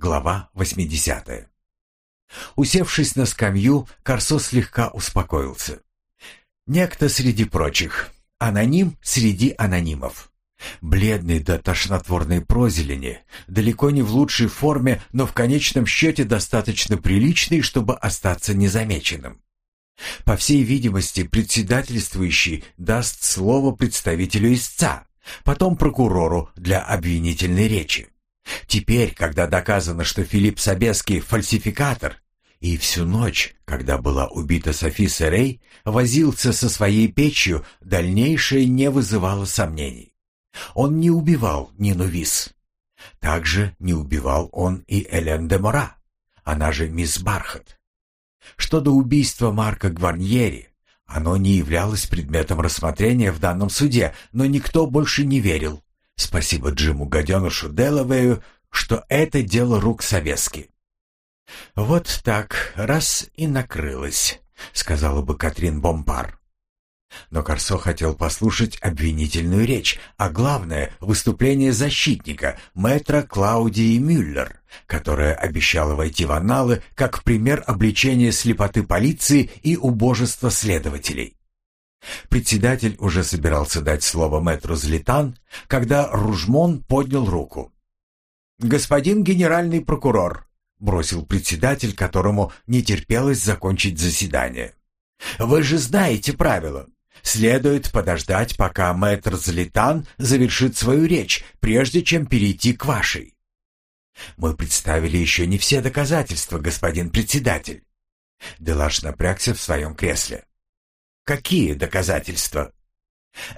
Глава 80. Усевшись на скамью, Корсо слегка успокоился. Некто среди прочих, аноним среди анонимов. Бледный до тошнотворной прозелени, далеко не в лучшей форме, но в конечном счете достаточно приличный, чтобы остаться незамеченным. По всей видимости, председательствующий даст слово представителю истца, потом прокурору для обвинительной речи. Теперь, когда доказано, что Филипп Собеский фальсификатор, и всю ночь, когда была убита Софи Серей, возился со своей печью, дальнейшее не вызывало сомнений. Он не убивал Нину Вис. Также не убивал он и Элен де Мора, она же мисс Бархат. Что до убийства Марка Гварньери, оно не являлось предметом рассмотрения в данном суде, но никто больше не верил, Спасибо Джиму Гаденушу Делавею, что это дело рук Советски. «Вот так, раз и накрылось», — сказала бы Катрин Бомпар. Но Корсо хотел послушать обвинительную речь, а главное — выступление защитника, мэтра Клаудии Мюллер, которая обещала войти в анналы как пример обличения слепоты полиции и убожества следователей. Председатель уже собирался дать слово мэтру Злитан, когда Ружмон поднял руку. «Господин генеральный прокурор», — бросил председатель, которому не терпелось закончить заседание. «Вы же знаете правила. Следует подождать, пока мэтр Злитан завершит свою речь, прежде чем перейти к вашей». «Мы представили еще не все доказательства, господин председатель». Делаш напрягся в своем кресле. Какие доказательства?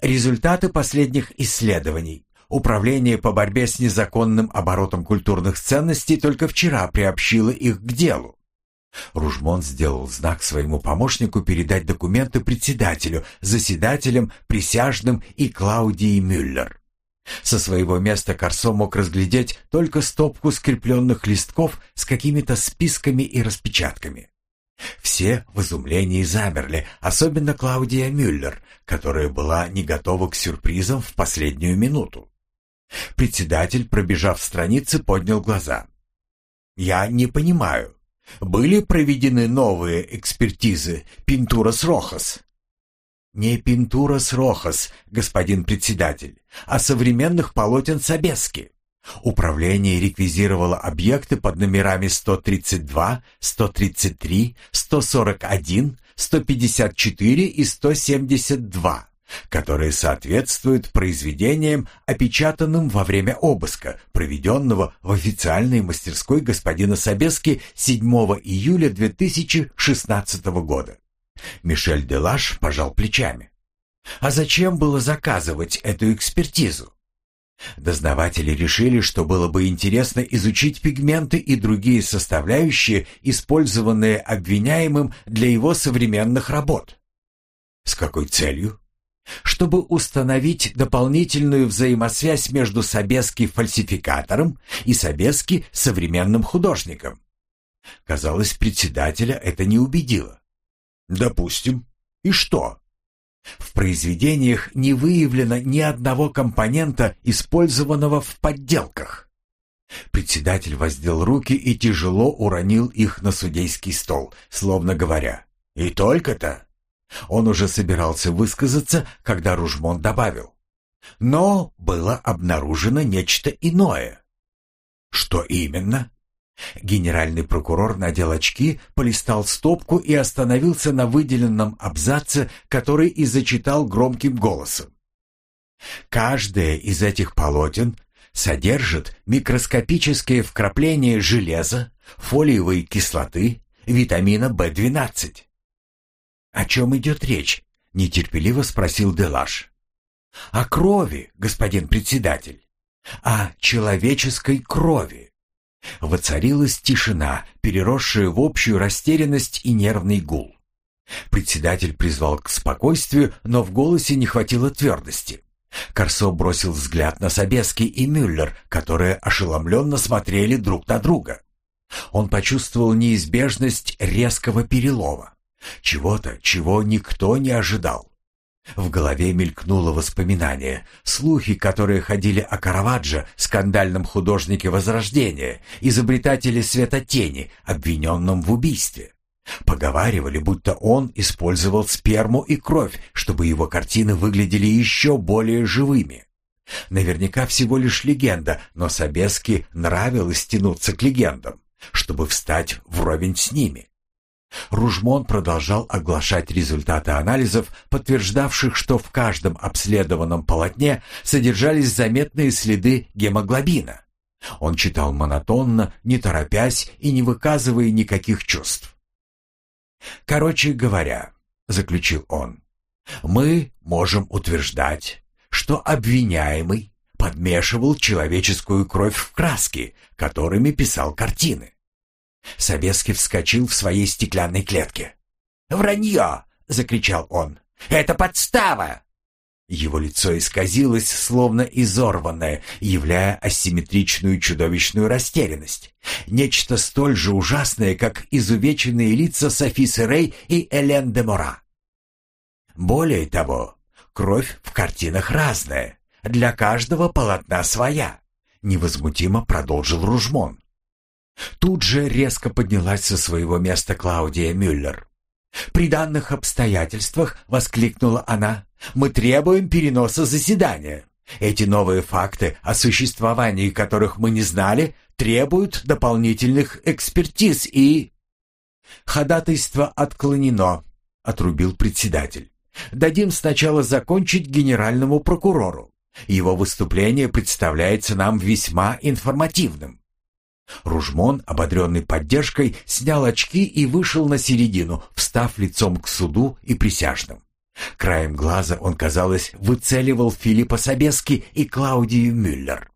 Результаты последних исследований. Управление по борьбе с незаконным оборотом культурных ценностей только вчера приобщило их к делу. Ружмон сделал знак своему помощнику передать документы председателю, заседателям, присяжным и Клаудии Мюллер. Со своего места Корсо мог разглядеть только стопку скрепленных листков с какими-то списками и распечатками. Все в изумлении замерли, особенно Клаудия Мюллер, которая была не готова к сюрпризам в последнюю минуту. Председатель, пробежав страницы, поднял глаза. «Я не понимаю. Были проведены новые экспертизы Пинтурас Рохас?» «Не Пинтурас Рохас, господин председатель, а современных полотен Собески. Управление реквизировало объекты под номерами 132, 133, 141, 154 и 172, которые соответствуют произведениям, опечатанным во время обыска, проведенного в официальной мастерской господина Собески 7 июля 2016 года. Мишель Делаш пожал плечами. А зачем было заказывать эту экспертизу? Дознаватели решили, что было бы интересно изучить пигменты и другие составляющие, использованные обвиняемым для его современных работ. С какой целью? Чтобы установить дополнительную взаимосвязь между Собески-фальсификатором и Собески современным художником. Казалось, председателя это не убедило. Допустим. И что? В произведениях не выявлено ни одного компонента, использованного в подделках. Председатель воздел руки и тяжело уронил их на судейский стол, словно говоря «И только-то». Он уже собирался высказаться, когда Ружмон добавил. Но было обнаружено нечто иное. Что именно? Генеральный прокурор надел очки, полистал стопку и остановился на выделенном абзаце, который и зачитал громким голосом. Каждое из этих полотен содержит микроскопические вкрапления железа, фолиевой кислоты, витамина В12. «О чем идет речь?» — нетерпеливо спросил Делаш. «О крови, господин председатель. О человеческой крови». Воцарилась тишина, переросшая в общую растерянность и нервный гул. Председатель призвал к спокойствию, но в голосе не хватило твердости. Корсо бросил взгляд на Собески и Мюллер, которые ошеломленно смотрели друг на друга. Он почувствовал неизбежность резкого перелома. Чего-то, чего никто не ожидал. В голове мелькнуло воспоминание, слухи, которые ходили о Караваджо, скандальном художнике Возрождения, изобретателе светотени, обвиненном в убийстве. Поговаривали, будто он использовал сперму и кровь, чтобы его картины выглядели еще более живыми. Наверняка всего лишь легенда, но Собески нравилось тянуться к легендам, чтобы встать вровень с ними. Ружмон продолжал оглашать результаты анализов, подтверждавших, что в каждом обследованном полотне содержались заметные следы гемоглобина. Он читал монотонно, не торопясь и не выказывая никаких чувств. «Короче говоря», — заключил он, — «мы можем утверждать, что обвиняемый подмешивал человеческую кровь в краски, которыми писал картины. Собеский вскочил в своей стеклянной клетке. «Вранье!» — закричал он. «Это подстава!» Его лицо исказилось, словно изорванное, являя асимметричную чудовищную растерянность. Нечто столь же ужасное, как изувеченные лица Софи Серей и Элен де Мора. Более того, кровь в картинах разная, для каждого полотна своя, невозмутимо продолжил Ружмон. Тут же резко поднялась со своего места Клаудия Мюллер. «При данных обстоятельствах», — воскликнула она, — «мы требуем переноса заседания. Эти новые факты, о существовании которых мы не знали, требуют дополнительных экспертиз и...» «Ходатайство отклонено», — отрубил председатель. «Дадим сначала закончить генеральному прокурору. Его выступление представляется нам весьма информативным». Ружмон, ободренный поддержкой, снял очки и вышел на середину, встав лицом к суду и присяжным. Краем глаза он, казалось, выцеливал Филиппа Собески и Клаудию Мюллер.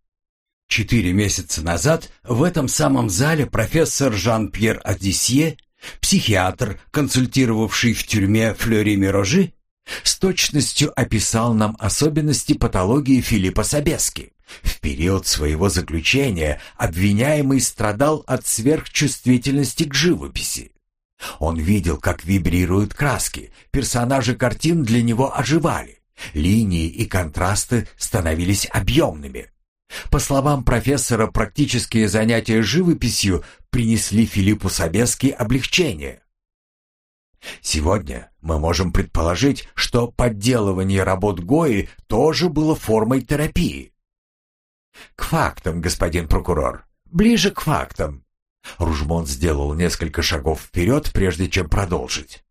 Четыре месяца назад в этом самом зале профессор Жан-Пьер Адисье, психиатр, консультировавший в тюрьме Флёри Мирожи, с точностью описал нам особенности патологии Филиппа Собески. В период своего заключения обвиняемый страдал от сверхчувствительности к живописи. Он видел, как вибрируют краски, персонажи картин для него оживали, линии и контрасты становились объемными. По словам профессора, практические занятия живописью принесли Филиппу Собески облегчение. Сегодня мы можем предположить, что подделывание работ Гои тоже было формой терапии. «К фактам, господин прокурор. Ближе к фактам». Ружмон сделал несколько шагов вперед, прежде чем продолжить.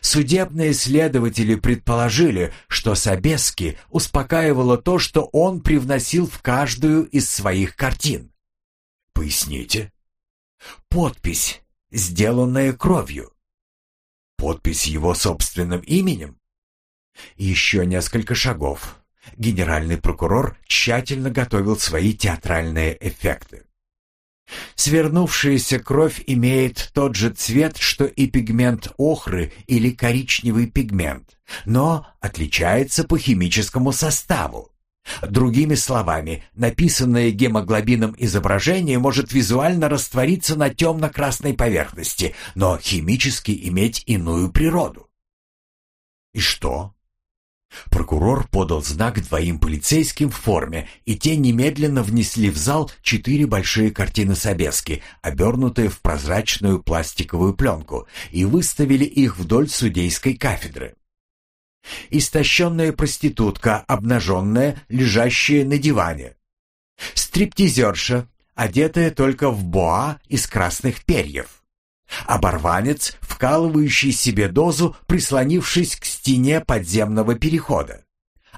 Судебные следователи предположили, что Собески успокаивало то, что он привносил в каждую из своих картин. Поясните. Подпись, сделанная кровью. Подпись его собственным именем. Еще несколько шагов. Генеральный прокурор тщательно готовил свои театральные эффекты. Свернувшаяся кровь имеет тот же цвет, что и пигмент охры или коричневый пигмент, но отличается по химическому составу. Другими словами, написанное гемоглобином изображение может визуально раствориться на темно-красной поверхности, но химически иметь иную природу. И что? Прокурор подал знак двоим полицейским в форме, и те немедленно внесли в зал четыре большие картины Собески, обернутые в прозрачную пластиковую пленку, и выставили их вдоль судейской кафедры. Истощенная проститутка, обнаженная, лежащая на диване. Стриптизерша, одетая только в боа из красных перьев. Оборванец, вкалывающий себе дозу, прислонившись к стене подземного перехода.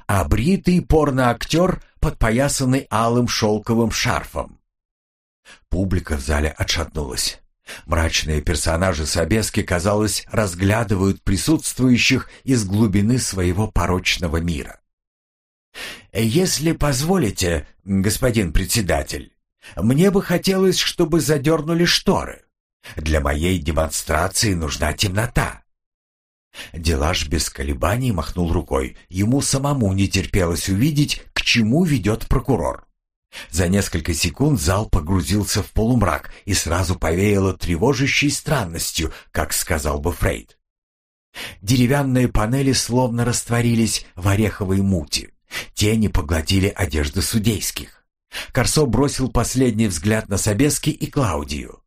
А бритый порноактер, подпоясанный алым шелковым шарфом. Публика в зале отшатнулась. Мрачные персонажи Собески, казалось, разглядывают присутствующих из глубины своего порочного мира. «Если позволите, господин председатель, мне бы хотелось, чтобы задернули шторы», для моей демонстрации нужна темнота. Делаш без колебаний махнул рукой. Ему самому не терпелось увидеть, к чему ведет прокурор. За несколько секунд зал погрузился в полумрак и сразу повеяло тревожащей странностью, как сказал бы Фрейд. Деревянные панели словно растворились в ореховой мути. Тени поглотили одежды судейских. Корсо бросил последний взгляд на Собески и Клаудию.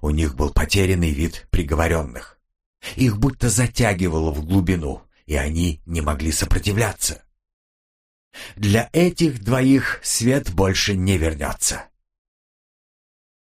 У них был потерянный вид приговоренных. Их будто затягивало в глубину, и они не могли сопротивляться. Для этих двоих свет больше не вернется.